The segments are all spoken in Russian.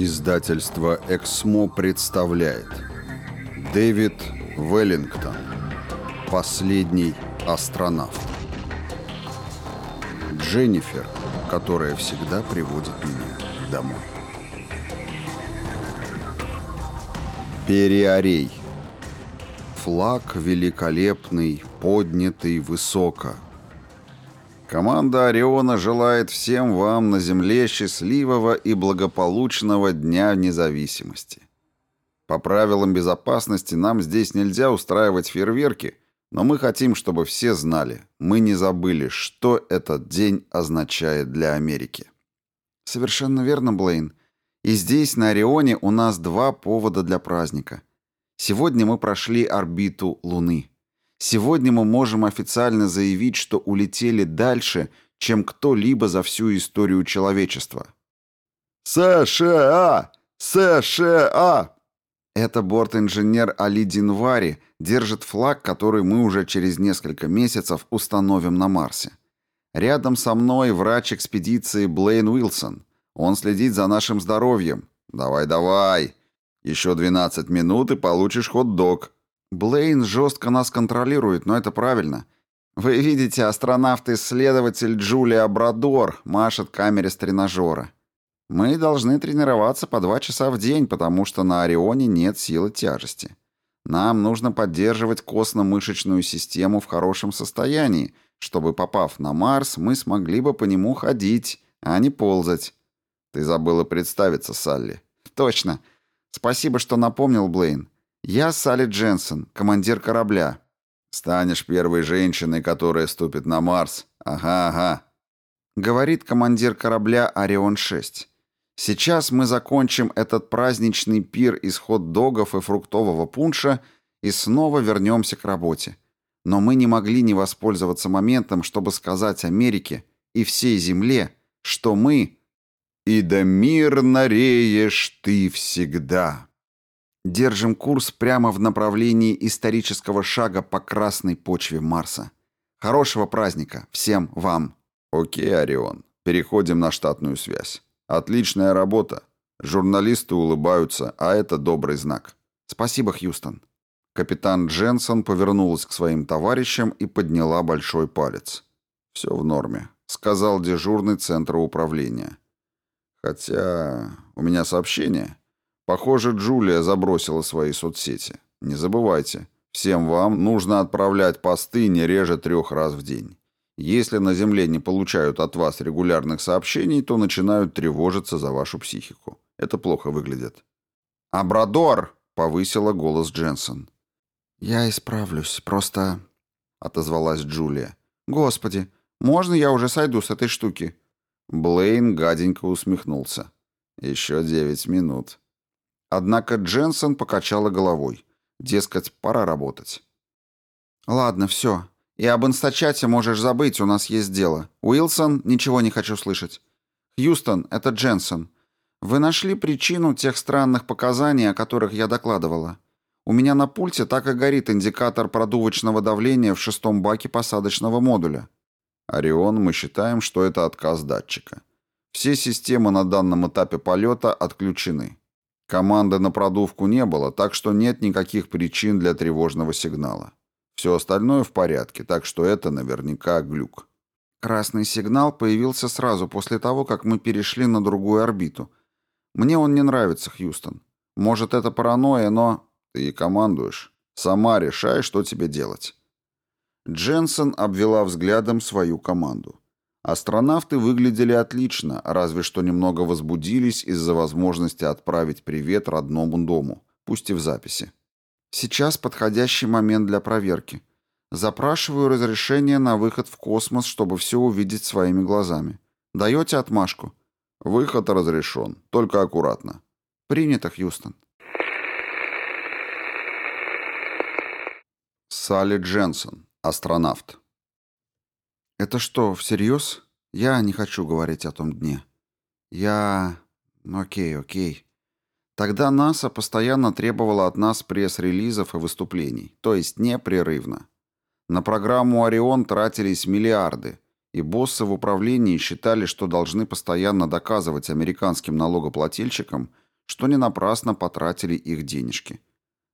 Издательство «Эксмо» представляет. Дэвид Веллингтон Последний астронавт Дженнифер, которая всегда приводит меня домой. Периарей Флаг великолепный, поднятый высоко – Команда «Ориона» желает всем вам на Земле счастливого и благополучного Дня независимости. По правилам безопасности нам здесь нельзя устраивать фейерверки, но мы хотим, чтобы все знали, мы не забыли, что этот день означает для Америки. Совершенно верно, Блейн. И здесь, на Орионе, у нас два повода для праздника. Сегодня мы прошли орбиту Луны. Сегодня мы можем официально заявить, что улетели дальше, чем кто-либо за всю историю человечества. США! США! Это борт-инженер Али Динвари держит флаг, который мы уже через несколько месяцев установим на Марсе. Рядом со мной врач экспедиции Блейн Уилсон. Он следит за нашим здоровьем. Давай-давай. Еще 12 минут и получишь хот-дог. Блейн жестко нас контролирует, но это правильно. Вы видите, астронавт-исследователь Джулия Брадор машет камере с тренажера. Мы должны тренироваться по два часа в день, потому что на Орионе нет силы тяжести. Нам нужно поддерживать костно-мышечную систему в хорошем состоянии, чтобы, попав на Марс, мы смогли бы по нему ходить, а не ползать. Ты забыла представиться, Салли. Точно. Спасибо, что напомнил, Блейн. «Я Салли Дженсен, командир корабля». «Станешь первой женщиной, которая ступит на Марс. Ага, ага», — говорит командир корабля «Орион-6». «Сейчас мы закончим этот праздничный пир из хот-догов и фруктового пунша и снова вернемся к работе. Но мы не могли не воспользоваться моментом, чтобы сказать Америке и всей Земле, что мы...» «И да мирно реешь ты всегда». Держим курс прямо в направлении исторического шага по красной почве Марса. Хорошего праздника всем вам. Окей, Орион. Переходим на штатную связь. Отличная работа. Журналисты улыбаются, а это добрый знак. Спасибо, Хьюстон. Капитан Дженсон повернулась к своим товарищам и подняла большой палец. «Все в норме», — сказал дежурный центра управления. «Хотя у меня сообщение». Похоже, Джулия забросила свои соцсети. Не забывайте, всем вам нужно отправлять посты не реже трех раз в день. Если на Земле не получают от вас регулярных сообщений, то начинают тревожиться за вашу психику. Это плохо выглядит. «Абрадор!» — повысила голос Дженсон. «Я исправлюсь, просто...» — отозвалась Джулия. «Господи, можно я уже сойду с этой штуки?» Блейн гаденько усмехнулся. «Еще девять минут». Однако Дженсен покачала головой. Дескать, пора работать. «Ладно, все. И об инстачате можешь забыть, у нас есть дело. Уилсон, ничего не хочу слышать. Хьюстон, это Дженсен. Вы нашли причину тех странных показаний, о которых я докладывала? У меня на пульте так и горит индикатор продувочного давления в шестом баке посадочного модуля». «Орион, мы считаем, что это отказ датчика. Все системы на данном этапе полета отключены. Команды на продувку не было, так что нет никаких причин для тревожного сигнала. Все остальное в порядке, так что это наверняка глюк. Красный сигнал появился сразу после того, как мы перешли на другую орбиту. Мне он не нравится, Хьюстон. Может, это паранойя, но... Ты командуешь. Сама решай, что тебе делать. Дженсен обвела взглядом свою команду. Астронавты выглядели отлично, разве что немного возбудились из-за возможности отправить привет родному дому, пусть и в записи. Сейчас подходящий момент для проверки. Запрашиваю разрешение на выход в космос, чтобы все увидеть своими глазами. Даете отмашку? Выход разрешен, только аккуратно. Принято, Хьюстон. Салли Дженсон, астронавт. «Это что, всерьез? Я не хочу говорить о том дне. Я... Окей, окей. Тогда НАСА постоянно требовала от нас пресс-релизов и выступлений, то есть непрерывно. На программу «Орион» тратились миллиарды, и боссы в управлении считали, что должны постоянно доказывать американским налогоплательщикам, что не напрасно потратили их денежки.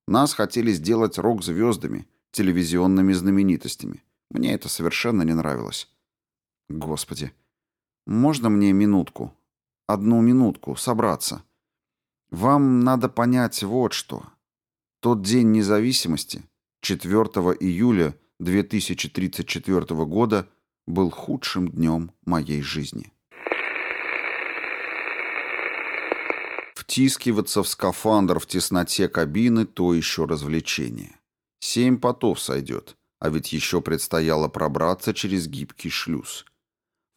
Нас хотели сделать рок-звездами, телевизионными знаменитостями. Мне это совершенно не нравилось. Господи, можно мне минутку? Одну минутку, собраться. Вам надо понять вот что. Тот день независимости, 4 июля 2034 года, был худшим днем моей жизни. Втискиваться в скафандр в тесноте кабины – то еще развлечение. Семь потов сойдет, а ведь еще предстояло пробраться через гибкий шлюз.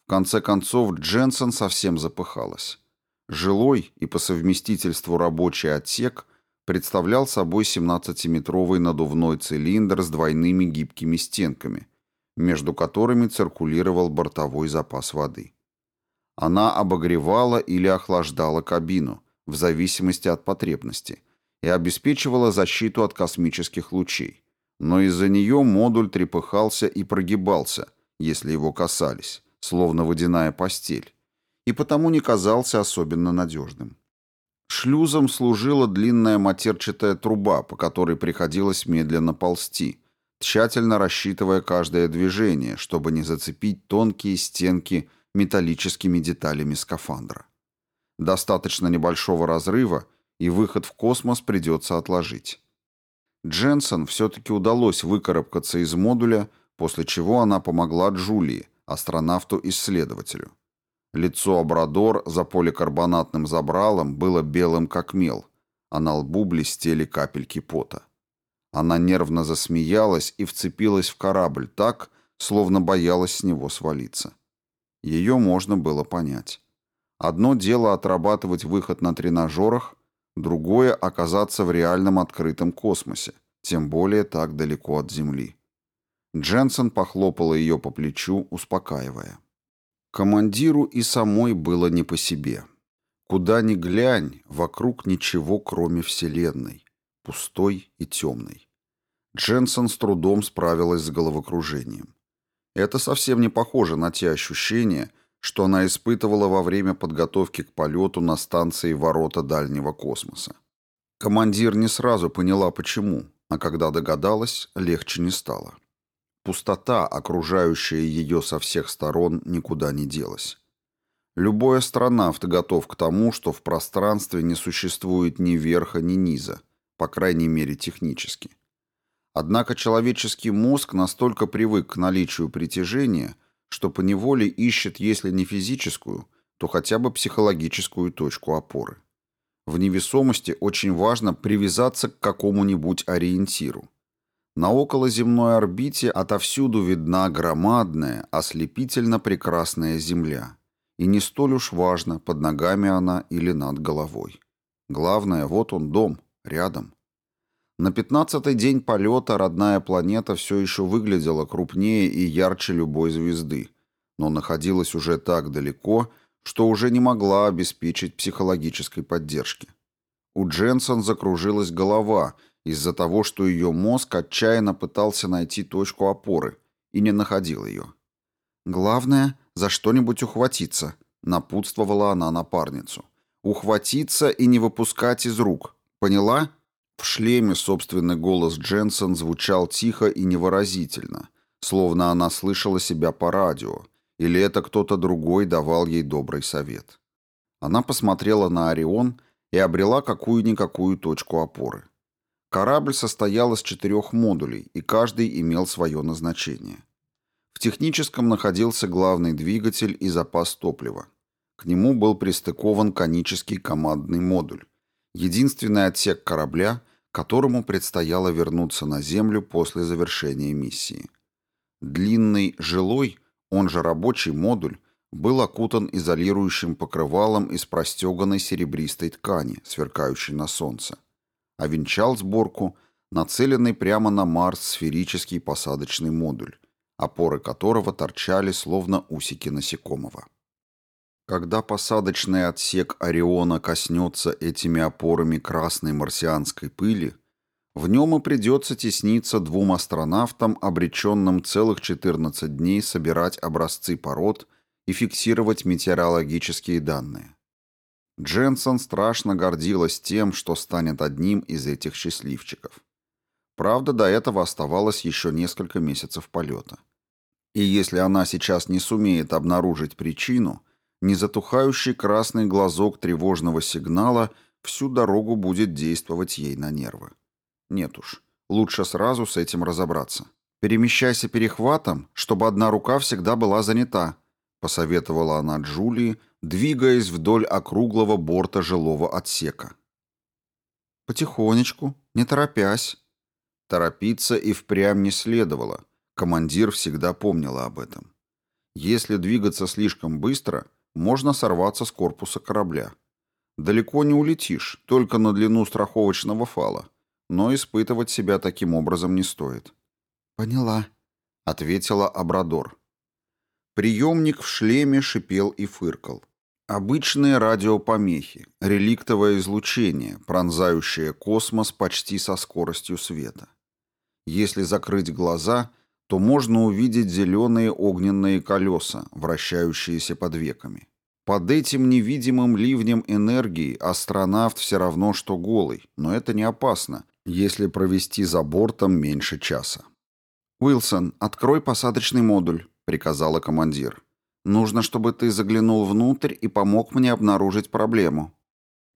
В конце концов, Дженсен совсем запыхалась. Жилой и по совместительству рабочий отсек представлял собой 17-метровый надувной цилиндр с двойными гибкими стенками, между которыми циркулировал бортовой запас воды. Она обогревала или охлаждала кабину, в зависимости от потребности, и обеспечивала защиту от космических лучей. Но из-за нее модуль трепыхался и прогибался, если его касались, словно водяная постель, и потому не казался особенно надежным. Шлюзом служила длинная матерчатая труба, по которой приходилось медленно ползти, тщательно рассчитывая каждое движение, чтобы не зацепить тонкие стенки металлическими деталями скафандра. Достаточно небольшого разрыва, и выход в космос придется отложить. Дженсен все-таки удалось выкарабкаться из модуля, после чего она помогла Джулии, астронавту-исследователю. Лицо Абрадор за поликарбонатным забралом было белым как мел, а на лбу блестели капельки пота. Она нервно засмеялась и вцепилась в корабль так, словно боялась с него свалиться. Ее можно было понять. Одно дело отрабатывать выход на тренажерах, другое — оказаться в реальном открытом космосе, тем более так далеко от Земли. Дженсен похлопала ее по плечу, успокаивая. Командиру и самой было не по себе. Куда ни глянь, вокруг ничего, кроме Вселенной, пустой и темной. Дженсен с трудом справилась с головокружением. Это совсем не похоже на те ощущения, что она испытывала во время подготовки к полету на станции «Ворота дальнего космоса». Командир не сразу поняла, почему, а когда догадалась, легче не стало. Пустота, окружающая ее со всех сторон, никуда не делась. Любой астронавт готов к тому, что в пространстве не существует ни верха, ни низа, по крайней мере технически. Однако человеческий мозг настолько привык к наличию притяжения – что поневоле ищет, если не физическую, то хотя бы психологическую точку опоры. В невесомости очень важно привязаться к какому-нибудь ориентиру. На околоземной орбите отовсюду видна громадная, ослепительно прекрасная Земля. И не столь уж важно, под ногами она или над головой. Главное, вот он дом, рядом. На пятнадцатый день полета родная планета все еще выглядела крупнее и ярче любой звезды, но находилась уже так далеко, что уже не могла обеспечить психологической поддержки. У Дженсон закружилась голова из-за того, что ее мозг отчаянно пытался найти точку опоры и не находил ее. «Главное, за что-нибудь ухватиться», — напутствовала она напарницу. «Ухватиться и не выпускать из рук. Поняла?» В шлеме собственный голос Дженсен звучал тихо и невыразительно, словно она слышала себя по радио, или это кто-то другой давал ей добрый совет. Она посмотрела на Орион и обрела какую-никакую точку опоры. Корабль состоял из четырех модулей, и каждый имел свое назначение. В техническом находился главный двигатель и запас топлива. К нему был пристыкован конический командный модуль, единственный отсек корабля, которому предстояло вернуться на Землю после завершения миссии. Длинный жилой, он же рабочий модуль, был окутан изолирующим покрывалом из простеганной серебристой ткани, сверкающей на солнце, а венчал сборку нацеленный прямо на Марс сферический посадочный модуль, опоры которого торчали словно усики насекомого. Когда посадочный отсек Ориона коснется этими опорами красной марсианской пыли, в нем и придется тесниться двум астронавтам, обреченным целых 14 дней собирать образцы пород и фиксировать метеорологические данные. Дженсон страшно гордилась тем, что станет одним из этих счастливчиков. Правда, до этого оставалось еще несколько месяцев полета. И если она сейчас не сумеет обнаружить причину, незатухающий красный глазок тревожного сигнала всю дорогу будет действовать ей на нервы. Нет уж, лучше сразу с этим разобраться. «Перемещайся перехватом, чтобы одна рука всегда была занята», посоветовала она Джулии, двигаясь вдоль округлого борта жилого отсека. «Потихонечку, не торопясь». Торопиться и впрямь не следовало. Командир всегда помнила об этом. Если двигаться слишком быстро, можно сорваться с корпуса корабля. Далеко не улетишь, только на длину страховочного фала. Но испытывать себя таким образом не стоит. «Поняла», — ответила Абрадор. Приемник в шлеме шипел и фыркал. Обычные радиопомехи, реликтовое излучение, пронзающее космос почти со скоростью света. Если закрыть глаза, то можно увидеть зеленые огненные колеса, вращающиеся под веками. Под этим невидимым ливнем энергии астронавт все равно что голый, но это не опасно, если провести за бортом меньше часа. «Уилсон, открой посадочный модуль», — приказала командир. Нужно, чтобы ты заглянул внутрь и помог мне обнаружить проблему».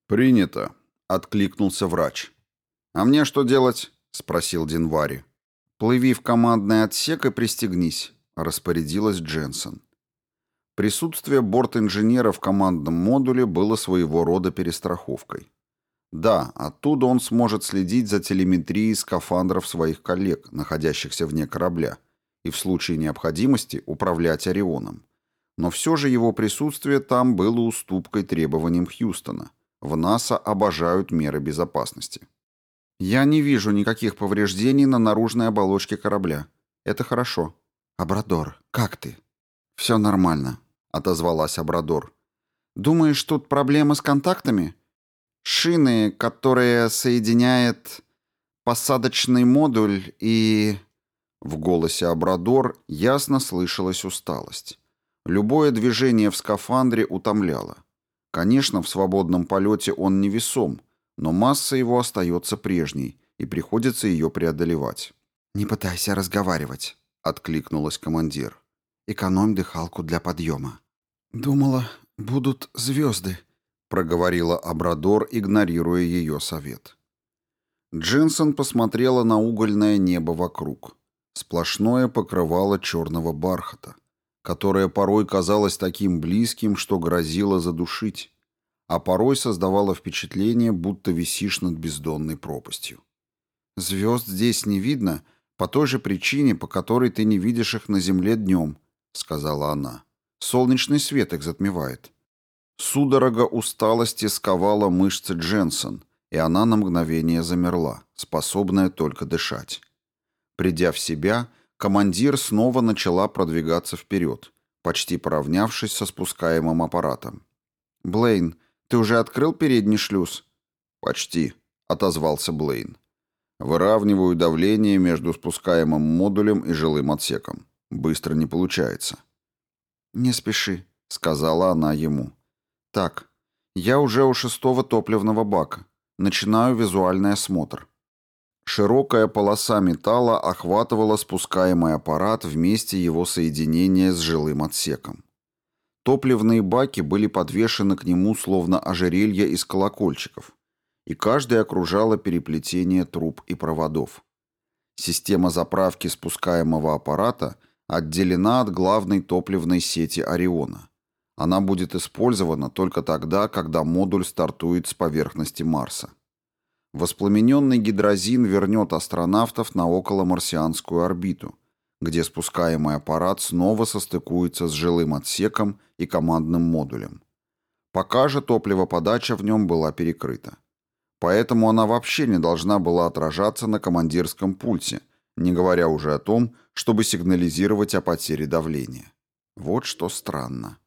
«Принято», — откликнулся врач. «А мне что делать?» — спросил Динвари. «Плыви в командный отсек и пристегнись», — распорядилась Дженсен. Присутствие борт-инженера в командном модуле было своего рода перестраховкой. Да, оттуда он сможет следить за телеметрией скафандров своих коллег, находящихся вне корабля, и в случае необходимости управлять Орионом. Но все же его присутствие там было уступкой требованиям Хьюстона. В НАСА обожают меры безопасности. «Я не вижу никаких повреждений на наружной оболочке корабля. Это хорошо. Абрадор, как ты?» «Все нормально», — отозвалась Абрадор. «Думаешь, тут проблема с контактами? Шины, которые соединяет посадочный модуль и...» В голосе Абрадор ясно слышалась усталость. Любое движение в скафандре утомляло. Конечно, в свободном полете он невесом, но масса его остается прежней, и приходится ее преодолевать. «Не пытайся разговаривать», — откликнулась командир. «Экономь дыхалку для подъема». «Думала, будут звезды», — проговорила Абрадор, игнорируя ее совет. Джинсон посмотрела на угольное небо вокруг. Сплошное покрывало черного бархата которое порой казалось таким близким, что грозило задушить, а порой создавало впечатление, будто висишь над бездонной пропастью. «Звезд здесь не видно по той же причине, по которой ты не видишь их на земле днем», — сказала она. «Солнечный свет их затмевает». Судорога усталости сковала мышцы Дженсон, и она на мгновение замерла, способная только дышать. Придя в себя, — Командир снова начала продвигаться вперед, почти поравнявшись со спускаемым аппаратом. «Блейн, ты уже открыл передний шлюз?» «Почти», — отозвался Блейн. «Выравниваю давление между спускаемым модулем и жилым отсеком. Быстро не получается». «Не спеши», — сказала она ему. «Так, я уже у шестого топливного бака. Начинаю визуальный осмотр. Широкая полоса металла охватывала спускаемый аппарат вместе его соединения с жилым отсеком. Топливные баки были подвешены к нему словно ожерелья из колокольчиков, и каждый окружало переплетение труб и проводов. Система заправки спускаемого аппарата отделена от главной топливной сети Ориона. Она будет использована только тогда, когда модуль стартует с поверхности Марса. Воспламененный гидрозин вернет астронавтов на околомарсианскую орбиту, где спускаемый аппарат снова состыкуется с жилым отсеком и командным модулем. Пока же топливоподача в нем была перекрыта. Поэтому она вообще не должна была отражаться на командирском пульсе, не говоря уже о том, чтобы сигнализировать о потере давления. Вот что странно.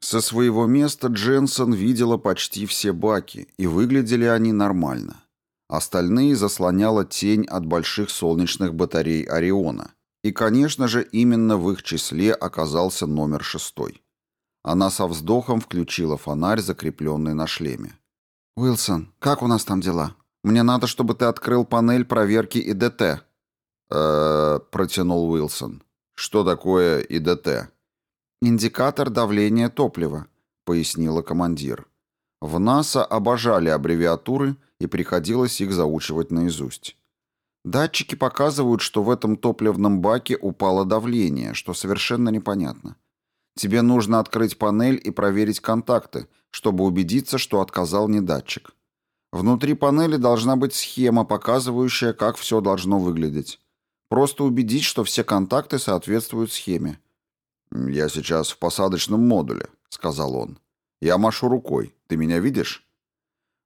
Со своего места Дженсон видела почти все баки, и выглядели они нормально. Остальные заслоняла тень от больших солнечных батарей Ориона. И, конечно же, именно в их числе оказался номер шестой. Она со вздохом включила фонарь, закрепленный на шлеме. «Уилсон, как у нас там дела? Мне надо, чтобы ты открыл панель проверки ИДТ». «Э-э...» протянул Уилсон. «Что такое ИДТ?» «Индикатор давления топлива», — пояснила командир. В НАСА обожали аббревиатуры, и приходилось их заучивать наизусть. Датчики показывают, что в этом топливном баке упало давление, что совершенно непонятно. Тебе нужно открыть панель и проверить контакты, чтобы убедиться, что отказал не датчик. Внутри панели должна быть схема, показывающая, как все должно выглядеть. Просто убедить, что все контакты соответствуют схеме. «Я сейчас в посадочном модуле», — сказал он. «Я машу рукой. Ты меня видишь?»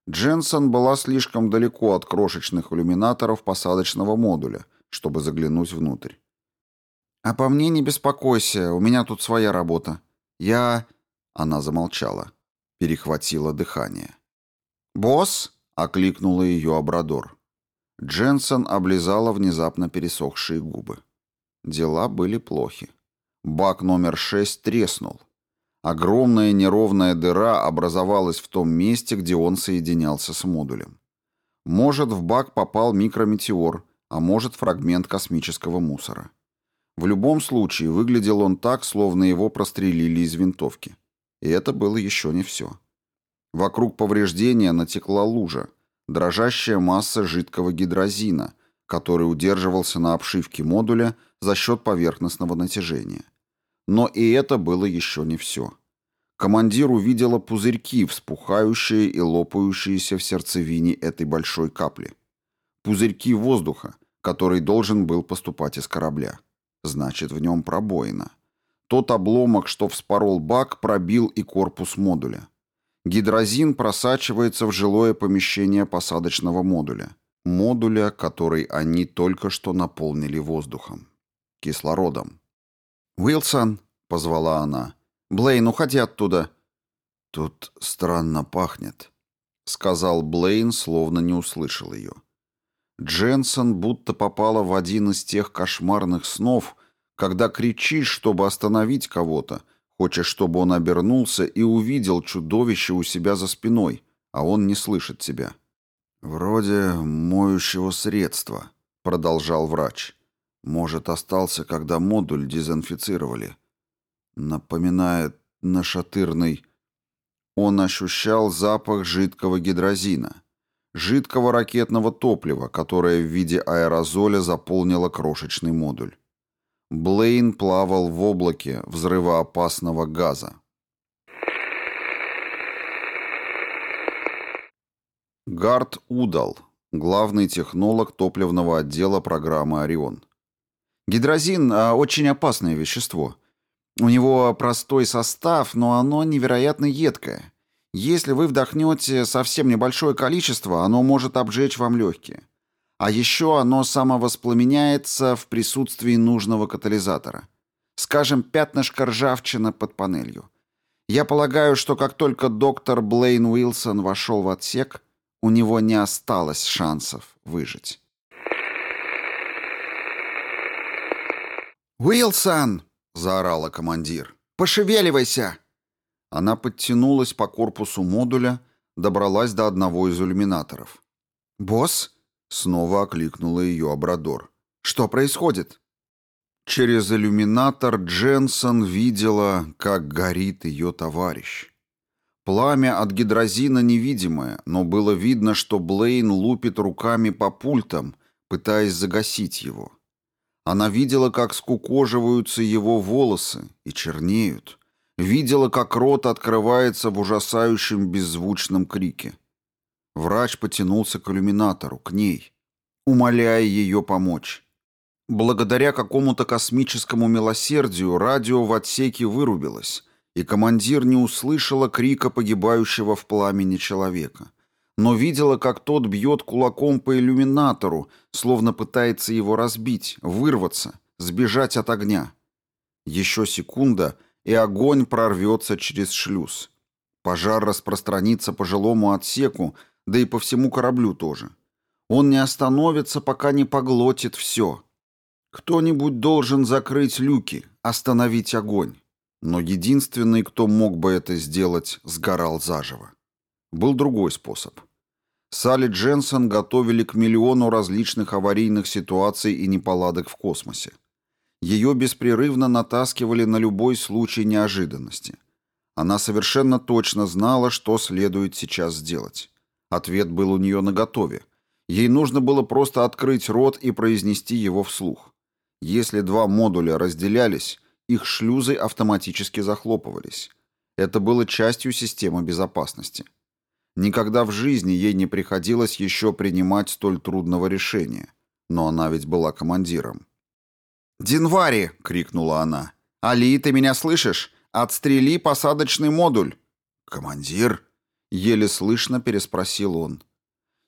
Дженсон была слишком далеко от крошечных иллюминаторов посадочного модуля, чтобы заглянуть внутрь. «А по мне не беспокойся, у меня тут своя работа. Я...» Она замолчала, перехватила дыхание. «Босс?» — окликнула ее Абрадор. Дженсон облизала внезапно пересохшие губы. Дела были плохи. Бак номер шесть треснул. Огромная неровная дыра образовалась в том месте, где он соединялся с модулем. Может, в бак попал микрометеор, а может, фрагмент космического мусора. В любом случае, выглядел он так, словно его прострелили из винтовки. И это было еще не все. Вокруг повреждения натекла лужа, дрожащая масса жидкого гидрозина, который удерживался на обшивке модуля за счет поверхностного натяжения. Но и это было еще не все. Командир увидела пузырьки, вспухающие и лопающиеся в сердцевине этой большой капли. Пузырьки воздуха, который должен был поступать из корабля. Значит, в нем пробоина. Тот обломок, что вспорол бак, пробил и корпус модуля. Гидрозин просачивается в жилое помещение посадочного модуля. Модуля, который они только что наполнили воздухом. Кислородом. «Уилсон!» — позвала она. «Блейн, уходи оттуда!» «Тут странно пахнет», — сказал Блейн, словно не услышал ее. Дженсон будто попала в один из тех кошмарных снов, когда кричишь, чтобы остановить кого-то, хочешь, чтобы он обернулся и увидел чудовище у себя за спиной, а он не слышит тебя. «Вроде моющего средства», — продолжал врач. Может, остался, когда модуль дезинфицировали. Напоминает нашатырный... Он ощущал запах жидкого гидрозина, жидкого ракетного топлива, которое в виде аэрозоля заполнило крошечный модуль. Блейн плавал в облаке взрывоопасного газа. Гард Удал, главный технолог топливного отдела программы «Орион». Гидрозин а, – очень опасное вещество. У него простой состав, но оно невероятно едкое. Если вы вдохнете совсем небольшое количество, оно может обжечь вам легкие. А еще оно самовоспламеняется в присутствии нужного катализатора. Скажем, пятнышко ржавчина под панелью. Я полагаю, что как только доктор Блейн Уилсон вошел в отсек, у него не осталось шансов выжить. «Уилсон!» — заорала командир. «Пошевеливайся!» Она подтянулась по корпусу модуля, добралась до одного из иллюминаторов. «Босс?» — снова окликнула ее Абрадор. «Что происходит?» Через иллюминатор Дженсон видела, как горит ее товарищ. Пламя от гидрозина невидимое, но было видно, что Блейн лупит руками по пультам, пытаясь загасить его. Она видела, как скукоживаются его волосы и чернеют. Видела, как рот открывается в ужасающем беззвучном крике. Врач потянулся к иллюминатору, к ней, умоляя ее помочь. Благодаря какому-то космическому милосердию радио в отсеке вырубилось, и командир не услышала крика погибающего в пламени человека но видела, как тот бьет кулаком по иллюминатору, словно пытается его разбить, вырваться, сбежать от огня. Еще секунда, и огонь прорвется через шлюз. Пожар распространится по жилому отсеку, да и по всему кораблю тоже. Он не остановится, пока не поглотит все. Кто-нибудь должен закрыть люки, остановить огонь. Но единственный, кто мог бы это сделать, сгорал заживо. Был другой способ. Салли Дженсен готовили к миллиону различных аварийных ситуаций и неполадок в космосе. Ее беспрерывно натаскивали на любой случай неожиданности. Она совершенно точно знала, что следует сейчас сделать. Ответ был у нее наготове. Ей нужно было просто открыть рот и произнести его вслух. Если два модуля разделялись, их шлюзы автоматически захлопывались. Это было частью системы безопасности. Никогда в жизни ей не приходилось еще принимать столь трудного решения. Но она ведь была командиром. «Динвари!» — крикнула она. «Али, ты меня слышишь? Отстрели посадочный модуль!» «Командир?» — еле слышно переспросил он.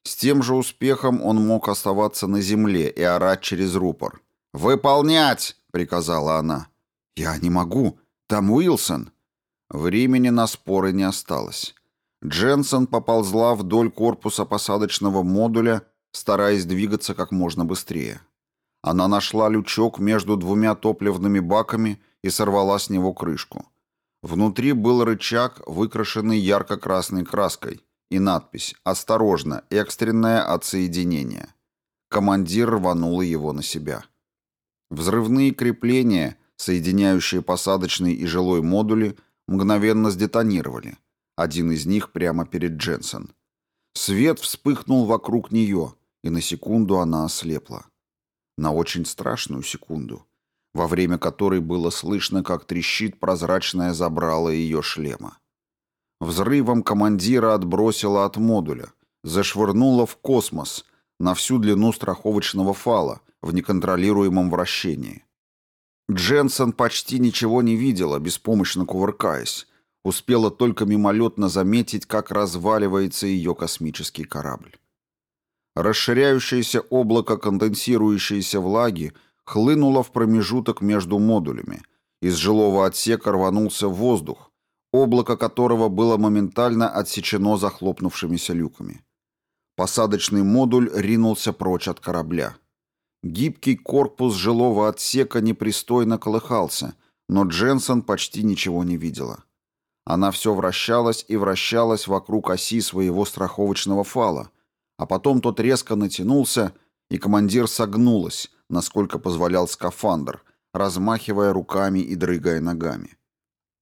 С тем же успехом он мог оставаться на земле и орать через рупор. «Выполнять!» — приказала она. «Я не могу. Там Уилсон». Времени на споры не осталось. Дженсен поползла вдоль корпуса посадочного модуля, стараясь двигаться как можно быстрее. Она нашла лючок между двумя топливными баками и сорвала с него крышку. Внутри был рычаг, выкрашенный ярко-красной краской, и надпись «Осторожно! Экстренное отсоединение». Командир рванула его на себя. Взрывные крепления, соединяющие посадочный и жилой модули, мгновенно сдетонировали – один из них прямо перед Дженсен. Свет вспыхнул вокруг нее, и на секунду она ослепла. На очень страшную секунду, во время которой было слышно, как трещит прозрачное забрало ее шлема. Взрывом командира отбросило от модуля, зашвырнуло в космос на всю длину страховочного фала в неконтролируемом вращении. Дженсен почти ничего не видела, беспомощно кувыркаясь, успела только мимолетно заметить, как разваливается ее космический корабль. Расширяющееся облако конденсирующейся влаги хлынуло в промежуток между модулями. Из жилого отсека рванулся воздух, облако которого было моментально отсечено захлопнувшимися люками. Посадочный модуль ринулся прочь от корабля. Гибкий корпус жилого отсека непристойно колыхался, но Дженсен почти ничего не видела. Она все вращалась и вращалась вокруг оси своего страховочного фала, а потом тот резко натянулся, и командир согнулась, насколько позволял скафандр, размахивая руками и дрыгая ногами.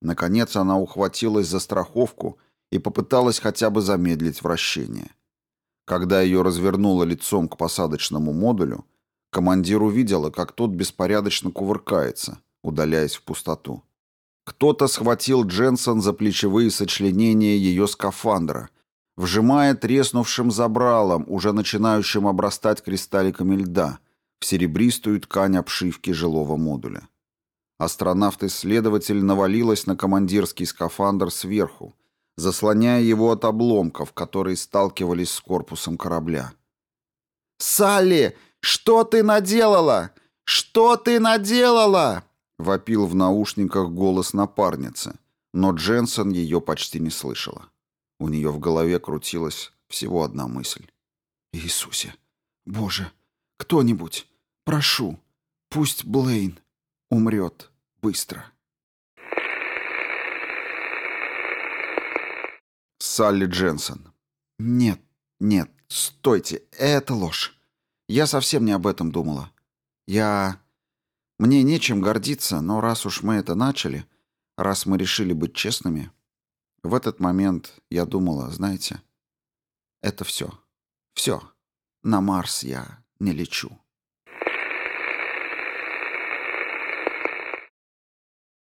Наконец она ухватилась за страховку и попыталась хотя бы замедлить вращение. Когда ее развернуло лицом к посадочному модулю, командир увидела, как тот беспорядочно кувыркается, удаляясь в пустоту. Кто-то схватил Дженсон за плечевые сочленения ее скафандра, вжимая треснувшим забралом, уже начинающим обрастать кристалликами льда, серебристую ткань обшивки жилого модуля. Астронавт-исследователь навалилась на командирский скафандр сверху, заслоняя его от обломков, которые сталкивались с корпусом корабля. «Салли, что ты наделала? Что ты наделала?» Вопил в наушниках голос напарницы, но Дженсен ее почти не слышала. У нее в голове крутилась всего одна мысль. «Иисусе! Боже! Кто-нибудь! Прошу! Пусть Блейн умрет быстро!» Салли Дженсен. «Нет, нет, стойте, это ложь. Я совсем не об этом думала. Я мне нечем гордиться, но раз уж мы это начали, раз мы решили быть честными, в этот момент я думала, знаете, это все. Все. На Марс я не лечу.